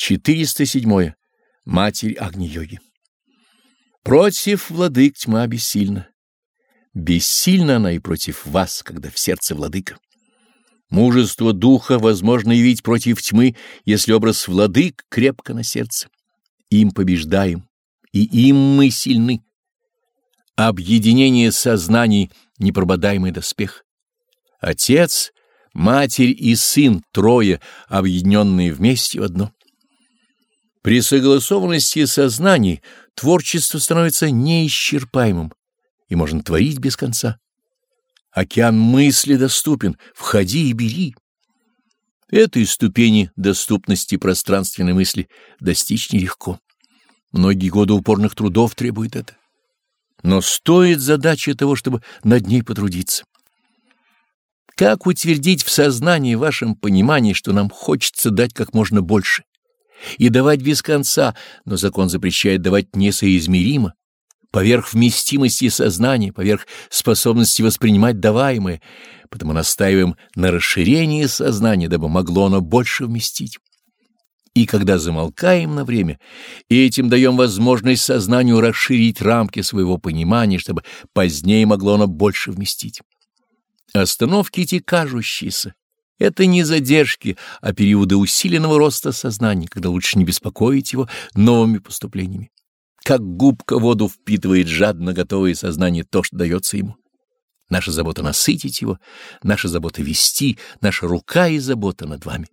407. Матерь Агни-йоги. Против владык тьма бессильна. Бессильна она и против вас, когда в сердце владыка. Мужество духа возможно явить против тьмы, если образ владык крепко на сердце. Им побеждаем, и им мы сильны. Объединение сознаний — непрободаемый доспех. Отец, матерь и сын — трое, объединенные вместе в одно. При согласованности сознаний творчество становится неисчерпаемым и можно творить без конца. Океан мысли доступен, входи и бери. Этой ступени доступности пространственной мысли достичь нелегко. Многие годы упорных трудов требует это. Но стоит задача того, чтобы над ней потрудиться. Как утвердить в сознании вашем понимании, что нам хочется дать как можно больше? И давать без конца, но закон запрещает давать несоизмеримо, поверх вместимости сознания, поверх способности воспринимать даваемое, потому настаиваем на расширении сознания, дабы могло оно больше вместить. И когда замолкаем на время, и этим даем возможность сознанию расширить рамки своего понимания, чтобы позднее могло оно больше вместить. Остановки эти кажущиеся, это не задержки, а периоды усиленного роста сознания, когда лучше не беспокоить его новыми поступлениями. Как губка воду впитывает жадно готовое сознание то, что дается ему. Наша забота насытить его, наша забота вести, наша рука и забота над вами.